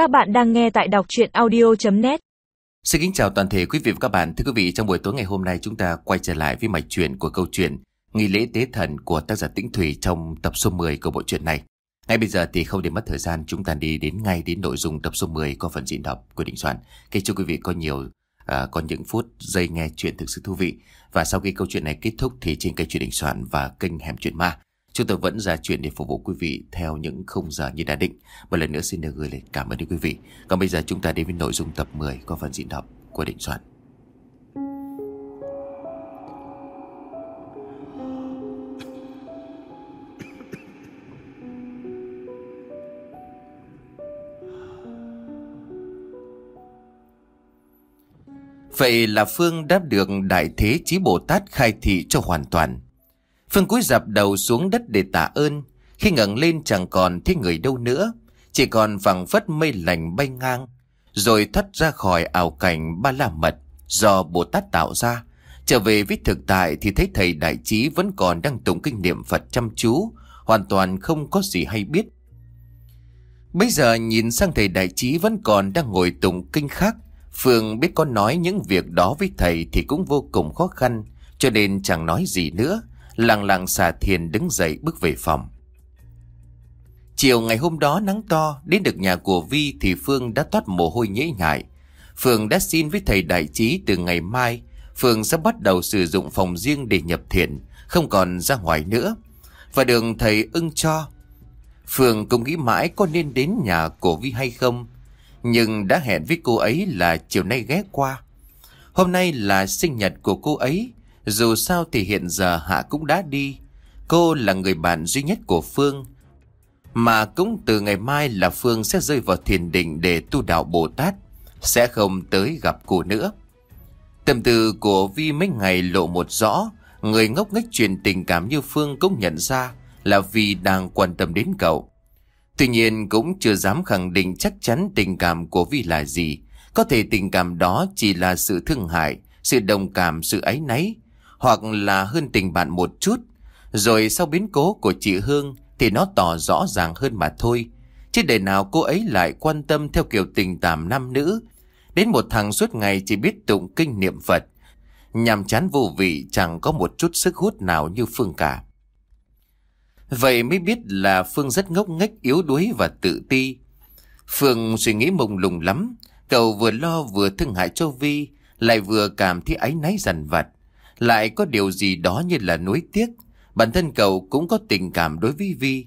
Các bạn đang nghe tại đọc chuyện audio.net Xin kính chào toàn thể quý vị và các bạn. Thưa quý vị, trong buổi tối ngày hôm nay chúng ta quay trở lại với mạch truyện của câu chuyện Nghi lễ tế thần của tác giả Tĩnh Thủy trong tập số 10 của bộ truyện này. Ngay bây giờ thì không để mất thời gian, chúng ta đi đến ngay đến nội dung tập số 10 có phần diễn đọc của Định Soạn. Kính chúc quý vị có nhiều, à, có những phút giây nghe chuyện thực sự thú vị. Và sau khi câu chuyện này kết thúc thì trên kênh truyện Định Soạn và kênh Hẻm Chuyện Ma, Chúng tôi vẫn ra chuyện để phục vụ quý vị theo những khung giờ như đã định. Một lần nữa xin được gửi lời cảm ơn đến quý vị. Còn bây giờ chúng ta đến với nội dung tập 10 có phần diễn đọc của Định Soạn. Vậy là Phương đáp được Đại Thế Chí Bồ Tát khai thị cho hoàn toàn. Phương cúi dạp đầu xuống đất để tạ ơn. Khi ngẩng lên chẳng còn thấy người đâu nữa. Chỉ còn phẳng phất mây lành bay ngang. Rồi thoát ra khỏi ảo cảnh ba la mật do Bồ Tát tạo ra. Trở về với thực tại thì thấy thầy đại trí vẫn còn đang tụng kinh niệm Phật chăm chú. Hoàn toàn không có gì hay biết. Bây giờ nhìn sang thầy đại trí vẫn còn đang ngồi tụng kinh khác. Phương biết có nói những việc đó với thầy thì cũng vô cùng khó khăn. Cho nên chẳng nói gì nữa lặng lặng xà thiền đứng dậy bước về phòng. Chiều ngày hôm đó nắng to, đến được nhà của Vi thì Phương đã toát mồ hôi nhễ nhại. Phương đã xin với thầy đại trí từ ngày mai, Phương sẽ bắt đầu sử dụng phòng riêng để nhập thiền, không còn ra ngoài nữa. Và đường thầy ưng cho. Phương cũng nghĩ mãi có nên đến nhà của Vi hay không, nhưng đã hẹn với cô ấy là chiều nay ghé qua. Hôm nay là sinh nhật của cô ấy, dù sao thì hiện giờ Hạ cũng đã đi. Cô là người bạn duy nhất của Phương. Mà cũng từ ngày mai là Phương sẽ rơi vào thiền định để tu đạo Bồ Tát. Sẽ không tới gặp cô nữa. Tâm tư của Vi mấy ngày lộ một rõ. Người ngốc nghếch truyền tình cảm như Phương cũng nhận ra là vì đang quan tâm đến cậu. Tuy nhiên cũng chưa dám khẳng định chắc chắn tình cảm của Vi là gì. Có thể tình cảm đó chỉ là sự thương hại, sự đồng cảm, sự áy náy hoặc là hơn tình bạn một chút. Rồi sau biến cố của chị Hương thì nó tỏ rõ ràng hơn mà thôi. Chứ để nào cô ấy lại quan tâm theo kiểu tình cảm nam nữ. Đến một thằng suốt ngày chỉ biết tụng kinh niệm Phật. Nhằm chán vô vị chẳng có một chút sức hút nào như Phương cả. Vậy mới biết là Phương rất ngốc nghếch yếu đuối và tự ti. Phương suy nghĩ mông lung lắm. Cậu vừa lo vừa thương hại cho Vi, lại vừa cảm thấy áy náy dằn vặt. Lại có điều gì đó như là nuối tiếc. Bản thân cậu cũng có tình cảm đối với Vi.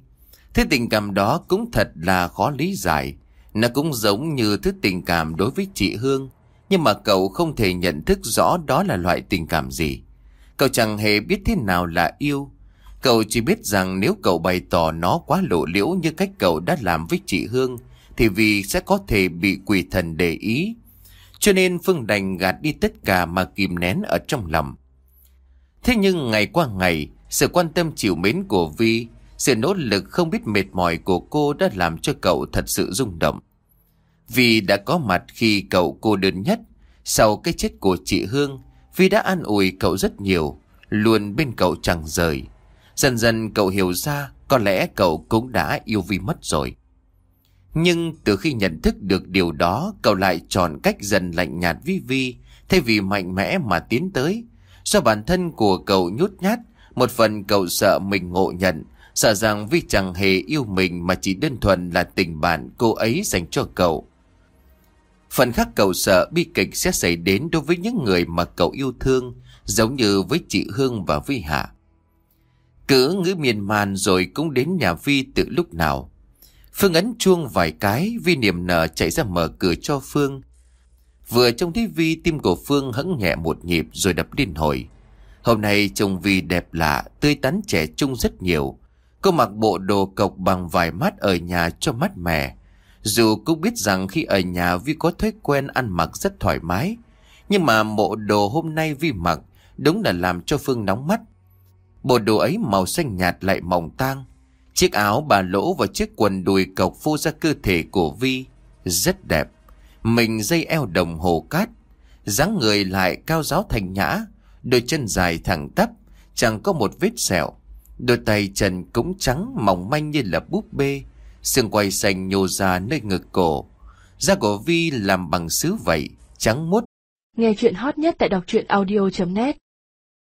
Thế tình cảm đó cũng thật là khó lý giải. Nó cũng giống như thứ tình cảm đối với chị Hương. Nhưng mà cậu không thể nhận thức rõ đó là loại tình cảm gì. Cậu chẳng hề biết thế nào là yêu. Cậu chỉ biết rằng nếu cậu bày tỏ nó quá lộ liễu như cách cậu đã làm với chị Hương, Thì vì sẽ có thể bị quỷ thần để ý. Cho nên Phương đành gạt đi tất cả mà kìm nén ở trong lòng. Thế nhưng ngày qua ngày, sự quan tâm chịu mến của Vi, sự nỗ lực không biết mệt mỏi của cô đã làm cho cậu thật sự rung động. Vi đã có mặt khi cậu cô đơn nhất, sau cái chết của chị Hương, Vi đã an ủi cậu rất nhiều, luôn bên cậu chẳng rời. Dần dần cậu hiểu ra có lẽ cậu cũng đã yêu Vi mất rồi. Nhưng từ khi nhận thức được điều đó, cậu lại chọn cách dần lạnh nhạt Vi Vi, thay vì mạnh mẽ mà tiến tới, Do bản thân của cậu nhút nhát, một phần cậu sợ mình ngộ nhận, sợ rằng Vi chẳng hề yêu mình mà chỉ đơn thuần là tình bạn cô ấy dành cho cậu. Phần khác cậu sợ bi kịch sẽ xảy đến đối với những người mà cậu yêu thương, giống như với chị Hương và Vi Hạ. Cứ ngữ miền man rồi cũng đến nhà Vi từ lúc nào. Phương ấn chuông vài cái, Vi niềm nở chạy ra mở cửa cho Phương. Vừa trông thấy Vi tim của Phương hững nhẹ một nhịp rồi đập liên hồi. Hôm nay trông Vi đẹp lạ, tươi tắn trẻ trung rất nhiều. Cô mặc bộ đồ cộc bằng vài mát ở nhà cho mát mẻ. Dù cũng biết rằng khi ở nhà Vi có thói quen ăn mặc rất thoải mái. Nhưng mà bộ đồ hôm nay Vi mặc đúng là làm cho Phương nóng mắt. Bộ đồ ấy màu xanh nhạt lại mỏng tang. Chiếc áo bà lỗ và chiếc quần đùi cộc phô ra cơ thể của Vi rất đẹp. Mình dây eo đồng hồ cát dáng người lại cao giáo thành nhã Đôi chân dài thẳng tắp Chẳng có một vết sẹo. Đôi tay trần cũng trắng mỏng manh như là búp bê Xương quay xanh nhô ra nơi ngực cổ. Da của Vi làm bằng sứ vậy, trắng mốt. Nghe chuyện hot nhất tại đọc truyện audio.net